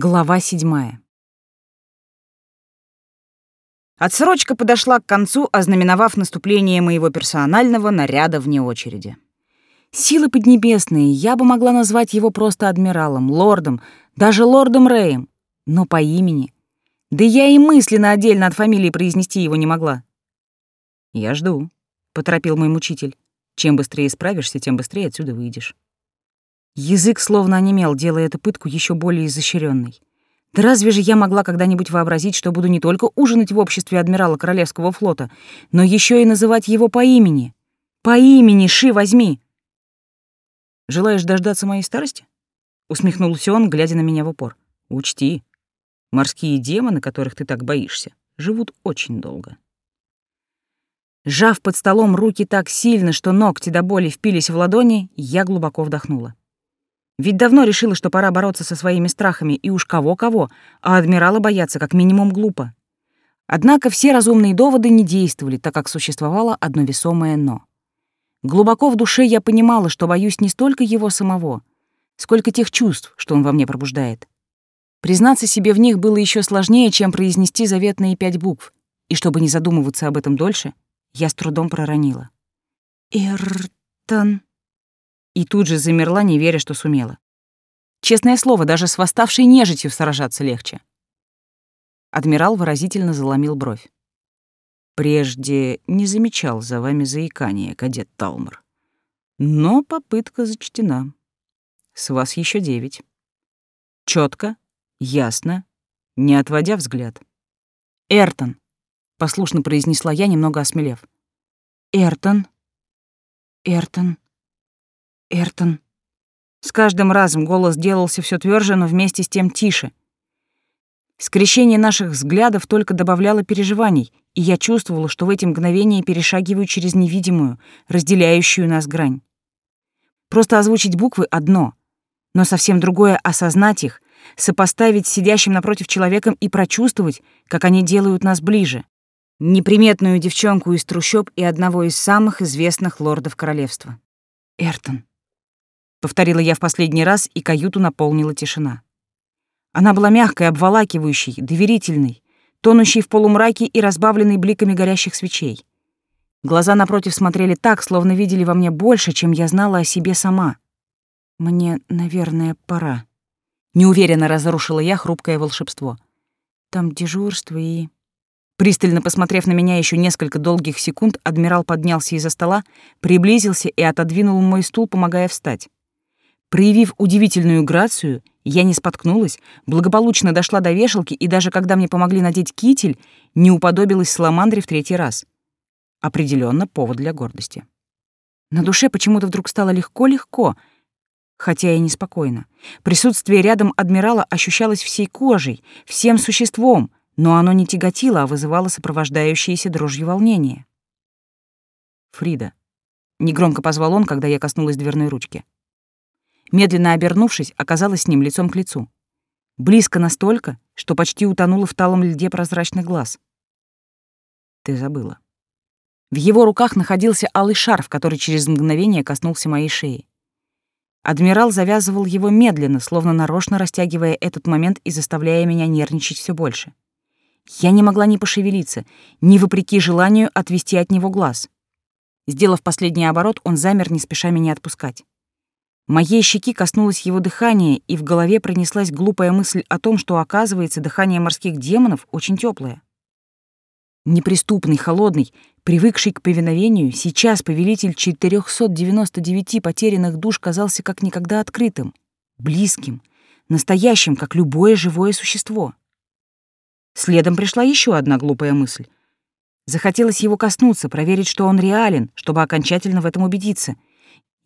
Глава седьмая. Отсрочка подошла к концу, ознаменовав наступление моего персонального наряда вне очереди. Силы поднебесные, я бы могла назвать его просто адмиралом, лордом, даже лордом Рэем, но по имени. Да я и мысленно отдельно от фамилии произнести его не могла. «Я жду», — поторопил мой мучитель. «Чем быстрее справишься, тем быстрее отсюда выйдешь». Язык словно онемел, делая эту пытку еще более изощренной. Да разве же я могла когда-нибудь вообразить, что буду не только ужинать в обществе адмирала Королевского флота, но еще и называть его по имени? По имени, Ши, возьми! Желаешь дождаться моей старости? Усмехнулся он, глядя на меня в упор. Учти, морские демоны, которых ты так боишься, живут очень долго. Сжав под столом руки так сильно, что ногти до боли впились в ладони, я глубоко вдохнула. Ведь давно решила, что пора бороться со своими страхами, и уж кого-кого, а адмирала бояться как минимум глупо. Однако все разумные доводы не действовали, так как существовало одно весомое «но». Глубоко в душе я понимала, что боюсь не столько его самого, сколько тех чувств, что он во мне пробуждает. Признаться себе в них было еще сложнее, чем произнести заветные пять букв, и чтобы не задумываться об этом дольше, я с трудом проронила. «Эртон...» и тут же замерла, не веря, что сумела. Честное слово, даже с восставшей нежитью сражаться легче. Адмирал выразительно заломил бровь. «Прежде не замечал за вами заикания, кадет Талмор. Но попытка зачтена. С вас еще девять. Четко, ясно, не отводя взгляд. «Эртон», — послушно произнесла я, немного осмелев. «Эртон, Эртон, Эртон. С каждым разом голос делался все тверже, но вместе с тем тише. Скрещение наших взглядов только добавляло переживаний, и я чувствовала, что в эти мгновения перешагиваю через невидимую, разделяющую нас грань. Просто озвучить буквы — одно, но совсем другое — осознать их, сопоставить с сидящим напротив человеком и прочувствовать, как они делают нас ближе. Неприметную девчонку из трущоб и одного из самых известных лордов королевства. Эртон. Повторила я в последний раз, и каюту наполнила тишина. Она была мягкой, обволакивающей, доверительной, тонущей в полумраке и разбавленной бликами горящих свечей. Глаза напротив смотрели так, словно видели во мне больше, чем я знала о себе сама. Мне, наверное, пора. Неуверенно разрушила я хрупкое волшебство. Там дежурство и... Пристально посмотрев на меня еще несколько долгих секунд, адмирал поднялся из-за стола, приблизился и отодвинул мой стул, помогая встать. Проявив удивительную грацию, я не споткнулась, благополучно дошла до вешалки и даже когда мне помогли надеть китель, не уподобилась Саламандре в третий раз. Определенно повод для гордости. На душе почему-то вдруг стало легко-легко, хотя и неспокойно. Присутствие рядом адмирала ощущалось всей кожей, всем существом, но оно не тяготило, а вызывало сопровождающееся дрожью волнение. «Фрида», — негромко позвал он, когда я коснулась дверной ручки. Медленно обернувшись, оказалась с ним лицом к лицу. Близко настолько, что почти утонула в талом льде прозрачных глаз. Ты забыла. В его руках находился алый шарф, который через мгновение коснулся моей шеи. Адмирал завязывал его медленно, словно нарочно растягивая этот момент и заставляя меня нервничать все больше. Я не могла ни пошевелиться, ни вопреки желанию отвести от него глаз. Сделав последний оборот, он замер, не спеша меня отпускать. Моей щеки коснулось его дыхание, и в голове пронеслась глупая мысль о том, что, оказывается, дыхание морских демонов очень теплое. Неприступный, холодный, привыкший к повиновению, сейчас повелитель 499 потерянных душ казался как никогда открытым, близким, настоящим, как любое живое существо. Следом пришла еще одна глупая мысль. Захотелось его коснуться, проверить, что он реален, чтобы окончательно в этом убедиться —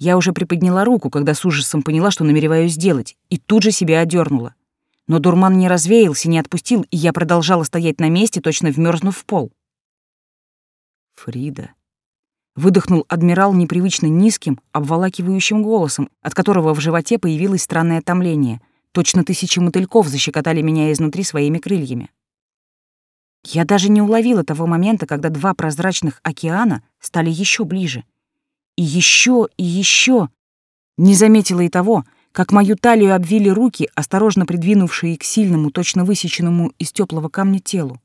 я уже приподняла руку, когда с ужасом поняла, что намереваюсь сделать, и тут же себя одернула. Но дурман не развеялся, не отпустил, и я продолжала стоять на месте, точно вмерзнув в пол. «Фрида», — выдохнул адмирал непривычно низким, обволакивающим голосом, от которого в животе появилось странное томление. Точно тысячи мотыльков защекотали меня изнутри своими крыльями. Я даже не уловила того момента, когда два прозрачных океана стали еще ближе — и еще, и еще. Не заметила и того, как мою талию обвили руки, осторожно придвинувшие к сильному, точно высеченному из теплого камня телу.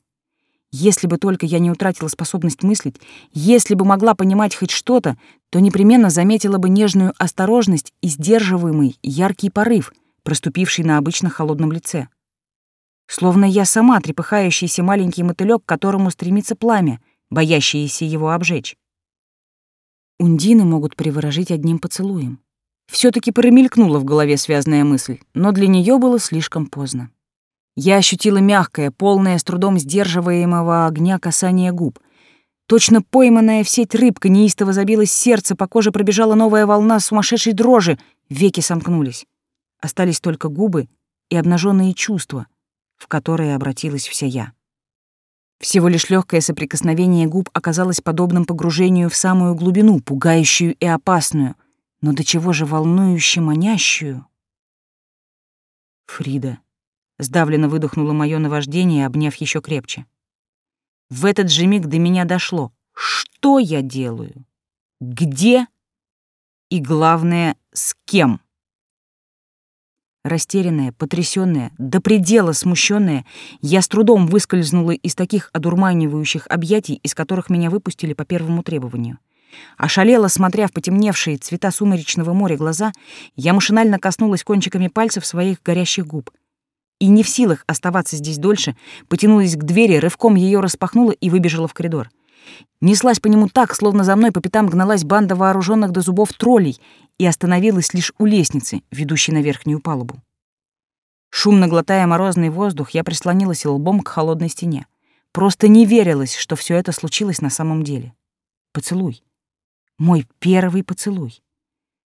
Если бы только я не утратила способность мыслить, если бы могла понимать хоть что-то, то непременно заметила бы нежную осторожность и сдерживаемый яркий порыв, проступивший на обычно холодном лице. Словно я сама трепыхающийся маленький мотылёк, к которому стремится пламя, боящееся его обжечь. Ундины могут приворожить одним поцелуем. все таки промелькнула в голове связанная мысль, но для нее было слишком поздно. Я ощутила мягкое, полное с трудом сдерживаемого огня касание губ. Точно пойманная в сеть рыбка неистово забилось сердце, по коже пробежала новая волна сумасшедшей дрожи, веки сомкнулись. Остались только губы и обнаженные чувства, в которые обратилась вся я. Всего лишь легкое соприкосновение губ оказалось подобным погружению в самую глубину, пугающую и опасную, но до чего же волнующе манящую. Фрида. Сдавленно выдохнуло мое наваждение, обняв еще крепче. В этот же миг до меня дошло. Что я делаю? Где? И главное, с кем? Растерянная, потрясённая, до предела смущенная, я с трудом выскользнула из таких одурманивающих объятий, из которых меня выпустили по первому требованию. Ошалела, смотря в потемневшие цвета сумеречного моря глаза, я машинально коснулась кончиками пальцев своих горящих губ — и не в силах оставаться здесь дольше, потянулась к двери, рывком ее распахнула и выбежала в коридор. Неслась по нему так, словно за мной по пятам гналась банда вооруженных до зубов троллей и остановилась лишь у лестницы, ведущей на верхнюю палубу. Шумно глотая морозный воздух, я прислонилась лбом к холодной стене. Просто не верилось, что все это случилось на самом деле. Поцелуй. Мой первый поцелуй.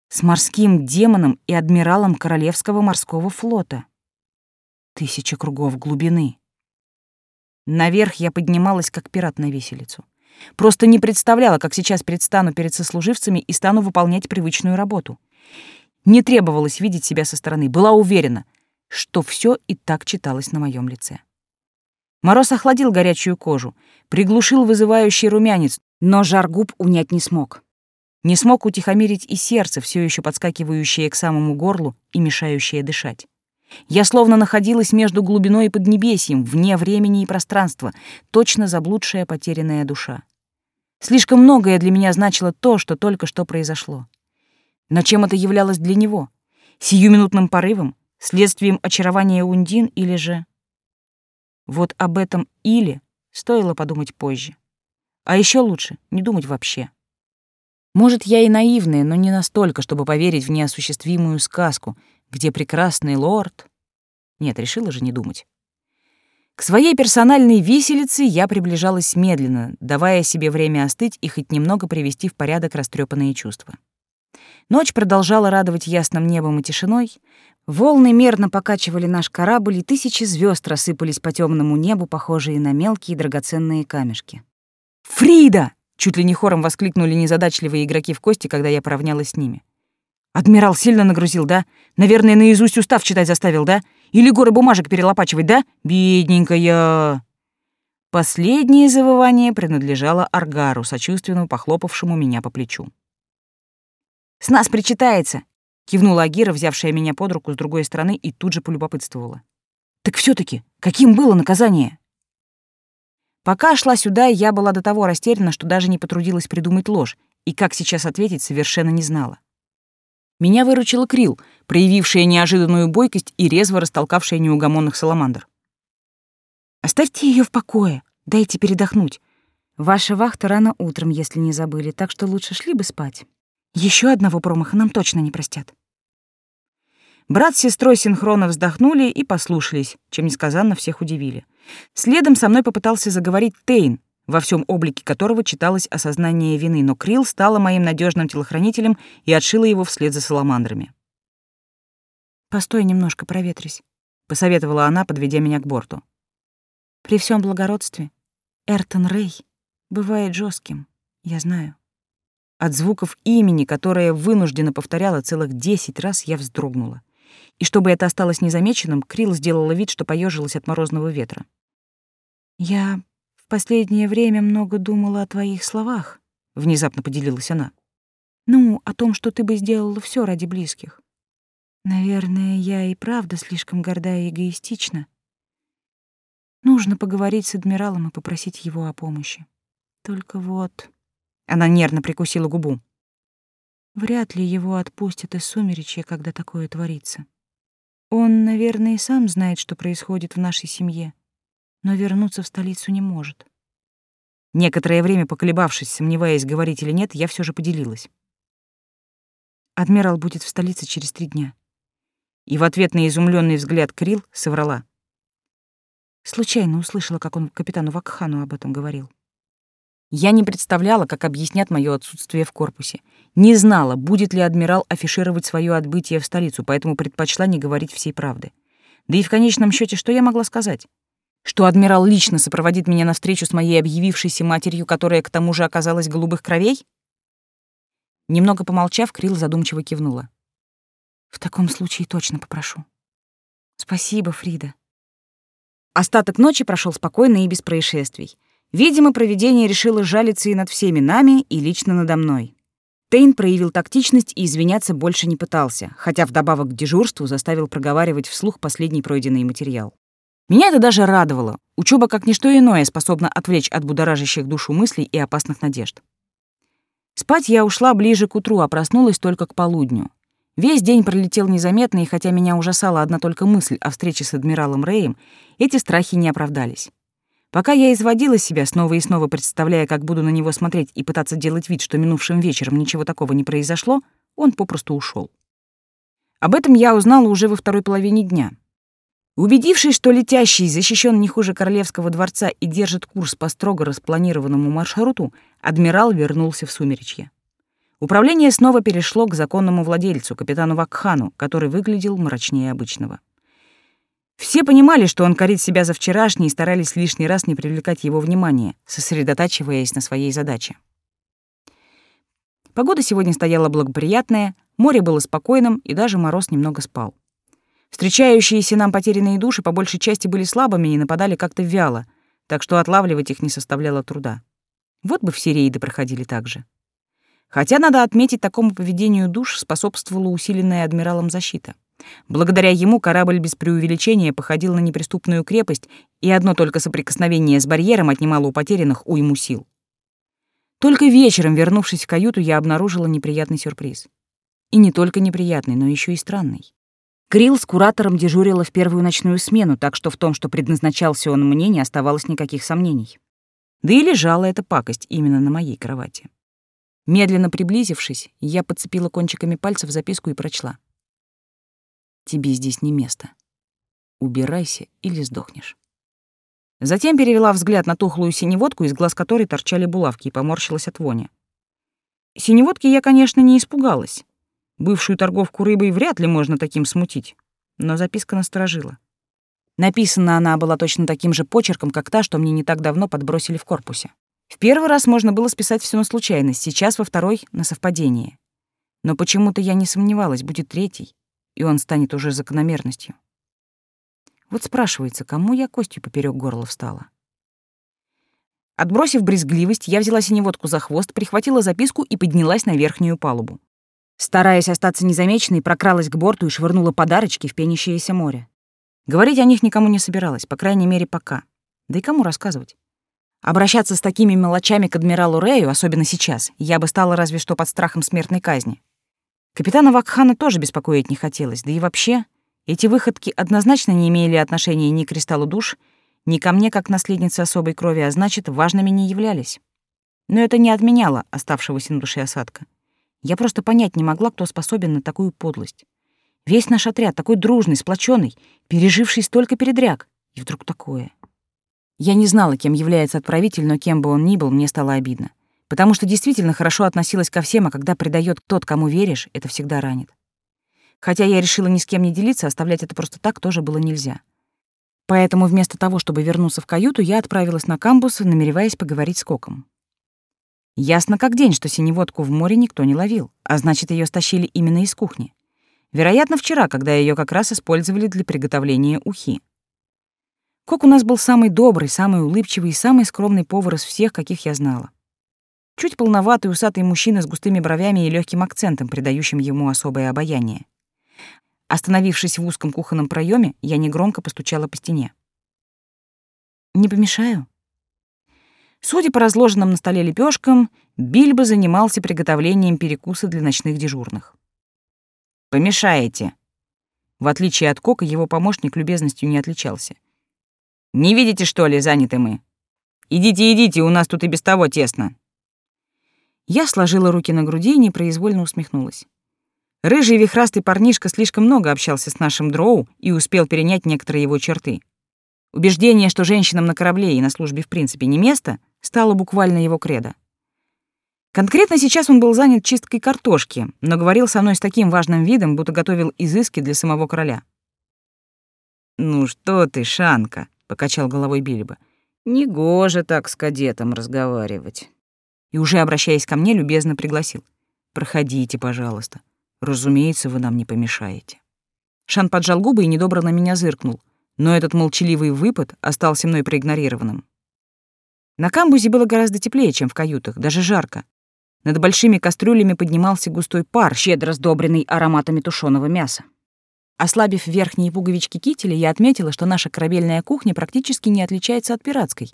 С морским демоном и адмиралом Королевского морского флота. Тысячи кругов глубины. Наверх я поднималась, как пират на виселицу. Просто не представляла, как сейчас предстану перед сослуживцами и стану выполнять привычную работу. Не требовалось видеть себя со стороны, была уверена, что все и так читалось на моем лице. Мороз охладил горячую кожу, приглушил вызывающий румянец, но жар губ унять не смог. Не смог утихомирить и сердце, все еще подскакивающее к самому горлу и мешающее дышать. Я словно находилась между глубиной и поднебесьем, вне времени и пространства, точно заблудшая потерянная душа. Слишком многое для меня значило то, что только что произошло. Но чем это являлось для него? Сиюминутным порывом? Следствием очарования Ундин или же... Вот об этом «или» стоило подумать позже. А еще лучше не думать вообще. Может, я и наивная, но не настолько, чтобы поверить в неосуществимую сказку, где прекрасный лорд... Нет, решила же не думать. К своей персональной виселице я приближалась медленно, давая себе время остыть и хоть немного привести в порядок растрепанные чувства. Ночь продолжала радовать ясным небом и тишиной. Волны мерно покачивали наш корабль, и тысячи звезд рассыпались по темному небу, похожие на мелкие драгоценные камешки. «Фрида!» — чуть ли не хором воскликнули незадачливые игроки в кости, когда я поравнялась с ними. Адмирал сильно нагрузил, да? Наверное, наизусть устав читать заставил, да? Или горы бумажек перелопачивать, да? Бедненькая!» Последнее завывание принадлежало Аргару, сочувственно похлопавшему меня по плечу. «С нас причитается!» — кивнула Агира, взявшая меня под руку с другой стороны, и тут же полюбопытствовала. «Так все таки каким было наказание?» Пока шла сюда, я была до того растеряна, что даже не потрудилась придумать ложь, и как сейчас ответить, совершенно не знала. Меня выручила Крил, проявившая неожиданную бойкость и резво растолкавшая неугомонных саламандр. «Оставьте ее в покое, дайте передохнуть. Ваша вахта рано утром, если не забыли, так что лучше шли бы спать. Еще одного промаха нам точно не простят». Брат с сестрой синхронно вздохнули и послушались, чем несказанно всех удивили. Следом со мной попытался заговорить Тейн, во всем облике которого читалось осознание вины, но Крил стала моим надежным телохранителем и отшила его вслед за саламандрами. «Постой немножко, проветрись», — посоветовала она, подведя меня к борту. «При всем благородстве Эртон Рэй бывает жестким, я знаю». От звуков имени, которое вынужденно повторяла целых десять раз, я вздрогнула. И чтобы это осталось незамеченным, Крил сделала вид, что поежилась от морозного ветра. «Я последнее время много думала о твоих словах», — внезапно поделилась она. «Ну, о том, что ты бы сделала все ради близких. Наверное, я и правда слишком горда и эгоистична. Нужно поговорить с адмиралом и попросить его о помощи. Только вот... Она нервно прикусила губу. Вряд ли его отпустят из сумеречья, когда такое творится. Он, наверное, и сам знает, что происходит в нашей семье, но вернуться в столицу не может. Некоторое время поколебавшись, сомневаясь, говорить или нет, я все же поделилась. Адмирал будет в столице через три дня. И в ответ на изумленный взгляд Крил соврала. Случайно услышала, как он капитану Вакхану об этом говорил. Я не представляла, как объяснят мое отсутствие в корпусе. Не знала, будет ли адмирал афишировать свое отбытие в столицу, поэтому предпочла не говорить всей правды. Да и в конечном счете, что я могла сказать? Что адмирал лично сопроводит меня на встречу с моей объявившейся матерью, которая к тому же оказалась голубых кровей? Немного помолчав, Крил задумчиво кивнула. В таком случае точно попрошу. Спасибо, Фрида. Остаток ночи прошел спокойно и без происшествий. Видимо, провидение решило жалиться и над всеми нами, и лично надо мной. Тейн проявил тактичность и извиняться больше не пытался, хотя вдобавок к дежурству заставил проговаривать вслух последний пройденный материал. Меня это даже радовало. Учеба, как ничто иное, способна отвлечь от будоражащих душу мыслей и опасных надежд. Спать я ушла ближе к утру, а проснулась только к полудню. Весь день пролетел незаметно, и хотя меня ужасала одна только мысль о встрече с адмиралом Рэем, эти страхи не оправдались. Пока я изводила себя, снова и снова представляя, как буду на него смотреть и пытаться делать вид, что минувшим вечером ничего такого не произошло, он попросту ушел. Об этом я узнала уже во второй половине дня. Убедившись, что летящий защищен не хуже королевского дворца и держит курс по строго распланированному маршруту, адмирал вернулся в сумеречье. Управление снова перешло к законному владельцу, капитану Вакхану, который выглядел мрачнее обычного. Все понимали, что он корит себя за вчерашний и старались лишний раз не привлекать его внимания, сосредотачиваясь на своей задаче. Погода сегодня стояла благоприятная, море было спокойным, и даже мороз немного спал. Встречающиеся нам потерянные души по большей части были слабыми и нападали как-то вяло, так что отлавливать их не составляло труда. Вот бы все рейды проходили так же. Хотя, надо отметить, такому поведению душ способствовала усиленная адмиралом защита. Благодаря ему корабль без преувеличения походил на неприступную крепость, и одно только соприкосновение с барьером отнимало у потерянных уйму сил. Только вечером, вернувшись в каюту, я обнаружила неприятный сюрприз. И не только неприятный, но еще и странный. Крил с куратором дежурила в первую ночную смену, так что в том, что предназначался он мне, не оставалось никаких сомнений. Да и лежала эта пакость именно на моей кровати. Медленно приблизившись, я подцепила кончиками пальцев записку и прочла. «Тебе здесь не место. Убирайся или сдохнешь». Затем перевела взгляд на тухлую синеводку, из глаз которой торчали булавки, и поморщилась от вони. Синеводки я, конечно, не испугалась. Бывшую торговку рыбой вряд ли можно таким смутить, но записка насторожила. Написана она была точно таким же почерком, как та, что мне не так давно подбросили в корпусе. В первый раз можно было списать все на случайность, сейчас во второй — на совпадение. Но почему-то я не сомневалась, будет третий, и он станет уже закономерностью. Вот спрашивается, кому я костью поперек горла встала? Отбросив брезгливость, я взяла синеводку за хвост, прихватила записку и поднялась на верхнюю палубу. Стараясь остаться незамеченной, прокралась к борту и швырнула подарочки в пенящееся море. Говорить о них никому не собиралась, по крайней мере, пока. Да и кому рассказывать? Обращаться с такими мелочами к адмиралу Рэю, особенно сейчас, я бы стала разве что под страхом смертной казни. Капитана Вакхана тоже беспокоить не хотелось, да и вообще, эти выходки однозначно не имели отношения ни к кристаллу душ, ни ко мне как наследнице особой крови, а значит, важными не являлись. Но это не отменяло оставшегося на душе осадка. Я просто понять не могла, кто способен на такую подлость. Весь наш отряд такой дружный, сплоченный, переживший столько передряг, и вдруг такое. Я не знала, кем является отправитель, но кем бы он ни был, мне стало обидно. Потому что действительно хорошо относилась ко всем, а когда предает тот, кому веришь, это всегда ранит. Хотя я решила ни с кем не делиться, оставлять это просто так тоже было нельзя. Поэтому вместо того, чтобы вернуться в каюту, я отправилась на камбус, намереваясь поговорить с Коком. Ясно как день, что синеводку в море никто не ловил, а значит, ее стащили именно из кухни. Вероятно, вчера, когда ее как раз использовали для приготовления ухи. Кок у нас был самый добрый, самый улыбчивый и самый скромный повар из всех, каких я знала. Чуть полноватый усатый мужчина с густыми бровями и легким акцентом, придающим ему особое обаяние. Остановившись в узком кухонном проеме, я негромко постучала по стене. «Не помешаю?» Судя по разложенным на столе лепешкам, Бильбо занимался приготовлением перекуса для ночных дежурных. «Помешаете!» В отличие от Кока, его помощник любезностью не отличался. «Не видите, что ли, заняты мы? Идите, идите, у нас тут и без того тесно». Я сложила руки на груди и непроизвольно усмехнулась. Рыжий вихрастый парнишка слишком много общался с нашим дроу и успел перенять некоторые его черты. Убеждение, что женщинам на корабле и на службе в принципе не место, стало буквально его кредо. Конкретно сейчас он был занят чисткой картошки, но говорил со мной с таким важным видом, будто готовил изыски для самого короля. «Ну что ты, Шанка», — покачал головой Бильбо, — «негоже так с кадетом разговаривать». И уже обращаясь ко мне, любезно пригласил. «Проходите, пожалуйста. Разумеется, вы нам не помешаете». Шан поджал губы и недобро на меня зыркнул, но этот молчаливый выпад остался мной проигнорированным. На камбузе было гораздо теплее, чем в каютах, даже жарко. Над большими кастрюлями поднимался густой пар, щедро сдобренный ароматами тушеного мяса. Ослабив верхние пуговички кителя, я отметила, что наша корабельная кухня практически не отличается от пиратской.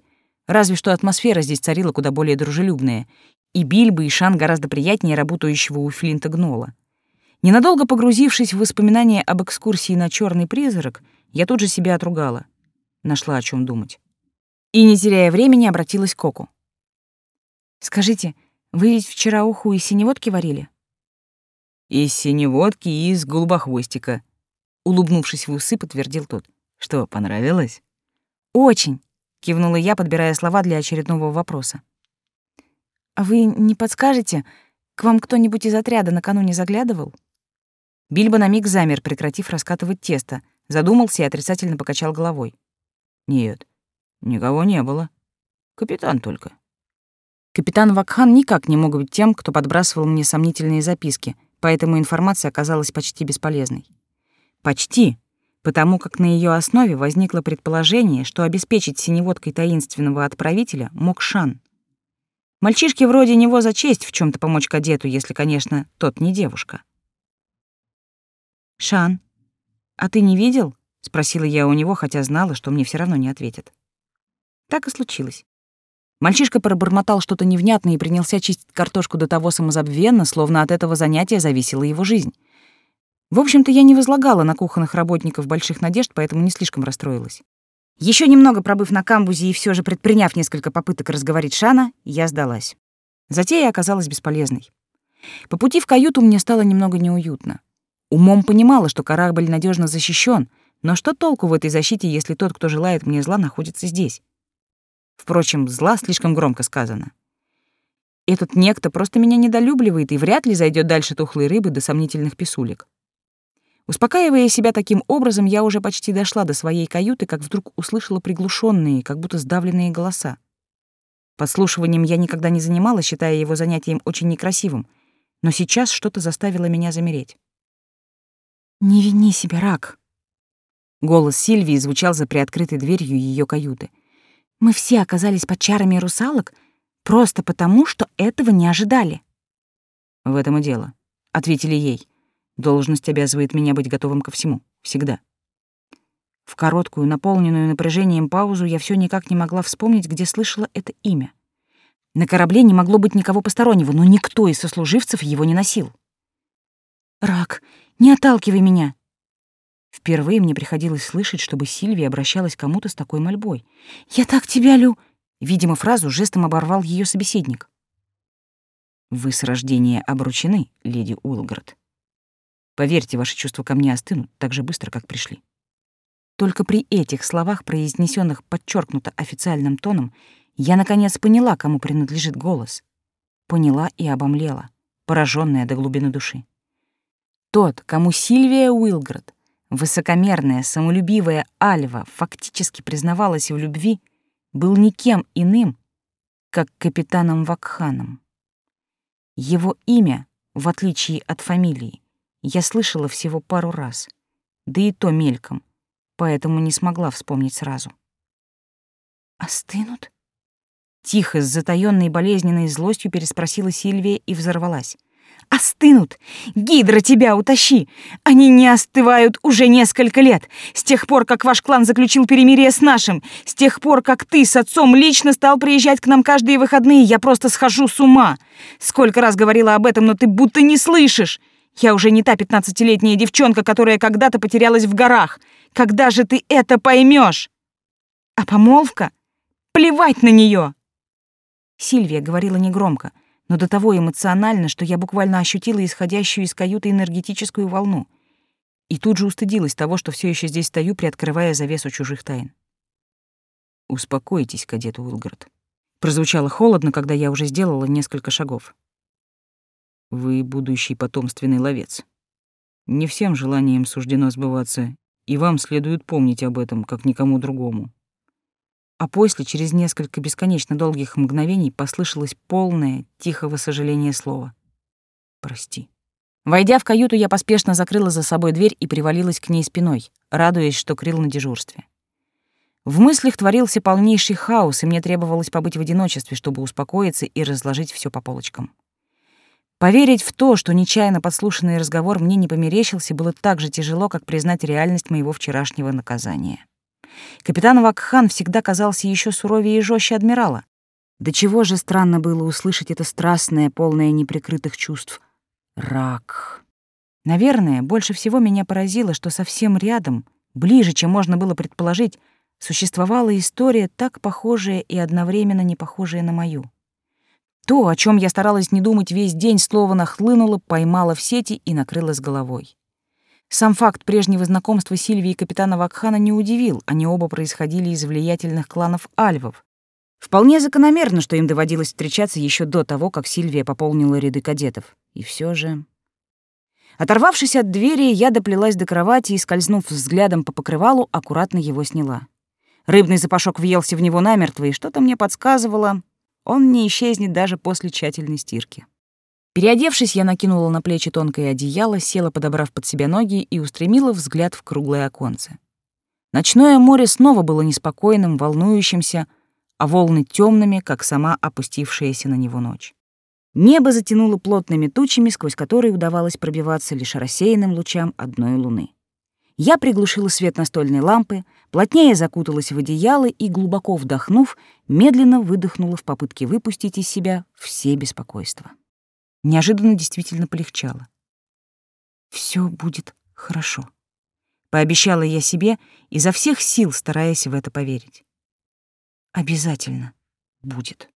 Разве что атмосфера здесь царила куда более дружелюбная, и Бильбо и Шан гораздо приятнее работающего у Флинта Гнола. Ненадолго погрузившись в воспоминания об экскурсии на черный призрак, я тут же себя отругала. Нашла о чем думать. И, не теряя времени, обратилась к Коку. «Скажите, — вы ведь вчера уху из синеводки варили? Из синеводки и из голубохвостика. Улыбнувшись в усы, подтвердил тот. Что, понравилось? Очень, кивнула я, подбирая слова для очередного вопроса. А вы не подскажете, к вам кто-нибудь из отряда накануне заглядывал? Бильбо на миг замер, прекратив раскатывать тесто, задумался и отрицательно покачал головой. Нет, никого не было. Капитан только. Капитан Вакхан никак не мог быть тем, кто подбрасывал мне сомнительные записки, поэтому информация оказалась почти бесполезной. Почти, потому как на ее основе возникло предположение, что обеспечить синеводкой таинственного отправителя мог Шан. Мальчишке вроде него за честь в чем то помочь кадету, если, конечно, тот не девушка. «Шан, а ты не видел?» — спросила я у него, хотя знала, что мне все равно не ответят. Так и случилось. Мальчишка пробормотал что-то невнятное и принялся чистить картошку до того самозабвенно, словно от этого занятия зависела его жизнь. В общем-то, я не возлагала на кухонных работников больших надежд, поэтому не слишком расстроилась. Еще немного пробыв на камбузе и все же предприняв несколько попыток разговорить Шана, я сдалась. Затея оказалась бесполезной. По пути в каюту мне стало немного неуютно. Умом понимала, что корабль надежно защищен, но что толку в этой защите, если тот, кто желает мне зла, находится здесь? Впрочем, зла слишком громко сказано. Этот некто просто меня недолюбливает и вряд ли зайдет дальше тухлой рыбы до сомнительных писулек. Успокаивая себя таким образом, я уже почти дошла до своей каюты, как вдруг услышала приглушенные, как будто сдавленные голоса. Подслушиванием я никогда не занималась, считая его занятием очень некрасивым, но сейчас что-то заставило меня замереть. «Не вини себя, рак!» Голос Сильвии звучал за приоткрытой дверью ее каюты. Мы все оказались под чарами русалок просто потому, что этого не ожидали. В этом и дело, ответили ей. Должность обязывает меня быть готовым ко всему, всегда. В короткую, наполненную напряжением паузу я все никак не могла вспомнить, где слышала это имя. На корабле не могло быть никого постороннего, но никто из сослуживцев его не носил. «Рак, не отталкивай меня!» Впервые мне приходилось слышать, чтобы Сильвия обращалась к кому-то с такой мольбой. «Я так тебя лю...» Видимо, фразу жестом оборвал ее собеседник. «Вы с рождения обручены, леди Уилград. Поверьте, ваши чувства ко мне остынут так же быстро, как пришли». Только при этих словах, произнесенных подчеркнуто официальным тоном, я наконец поняла, кому принадлежит голос. Поняла и обомлела, пораженная до глубины души. Тот, кому Сильвия Уилград Высокомерная, самолюбивая Альва фактически признавалась в любви, был никем иным, как капитаном Вакханом. Его имя, в отличие от фамилии, я слышала всего пару раз, да и то мельком, поэтому не смогла вспомнить сразу. «Остынут?» Тихо, с затаённой болезненной злостью переспросила Сильвия и взорвалась. Остынут. Гидра, тебя утащи. Они не остывают уже несколько лет. С тех пор, как ваш клан заключил перемирие с нашим. С тех пор, как ты с отцом лично стал приезжать к нам каждые выходные, я просто схожу с ума. Сколько раз говорила об этом, но ты будто не слышишь. Я уже не та пятнадцатилетняя девчонка, которая когда-то потерялась в горах. Когда же ты это поймешь? А помолвка? Плевать на нее. Сильвия говорила негромко, но до того эмоционально, что я буквально ощутила исходящую из каюты энергетическую волну. И тут же устыдилась того, что все еще здесь стою, приоткрывая завесу чужих тайн. «Успокойтесь, кадет Уилгард». Прозвучало холодно, когда я уже сделала несколько шагов. «Вы будущий потомственный ловец. Не всем желаниям суждено сбываться, и вам следует помнить об этом, как никому другому а после, через несколько бесконечно долгих мгновений, послышалось полное, тихого сожаления слова. «Прости». Войдя в каюту, я поспешно закрыла за собой дверь и привалилась к ней спиной, радуясь, что крыл на дежурстве. В мыслях творился полнейший хаос, и мне требовалось побыть в одиночестве, чтобы успокоиться и разложить все по полочкам. Поверить в то, что нечаянно подслушанный разговор мне не померещился, было так же тяжело, как признать реальность моего вчерашнего наказания. Капитан Вакхан всегда казался еще суровее и жестче адмирала. До чего же странно было услышать это страстное, полное неприкрытых чувств. Рак. Наверное, больше всего меня поразило, что совсем рядом, ближе, чем можно было предположить, существовала история, так похожая и одновременно не похожая на мою. То, о чем я старалась не думать весь день, слово нахлынуло, поймало в сети и накрыло с головой. Сам факт прежнего знакомства Сильвии и капитана Вакхана не удивил, они оба происходили из влиятельных кланов альвов. Вполне закономерно, что им доводилось встречаться еще до того, как Сильвия пополнила ряды кадетов. И все же... Оторвавшись от двери, я доплелась до кровати и, скользнув взглядом по покрывалу, аккуратно его сняла. Рыбный запашок въелся в него намертво, и что-то мне подсказывало, он не исчезнет даже после тщательной стирки. Переодевшись, я накинула на плечи тонкое одеяло, села, подобрав под себя ноги, и устремила взгляд в круглое оконце. Ночное море снова было неспокойным, волнующимся, а волны темными, как сама опустившаяся на него ночь. Небо затянуло плотными тучами, сквозь которые удавалось пробиваться лишь рассеянным лучам одной луны. Я приглушила свет настольной лампы, плотнее закуталась в одеяло и, глубоко вдохнув, медленно выдохнула в попытке выпустить из себя все беспокойства. Неожиданно действительно полегчало. Все будет хорошо. Пообещала я себе, изо всех сил стараясь в это поверить. Обязательно будет.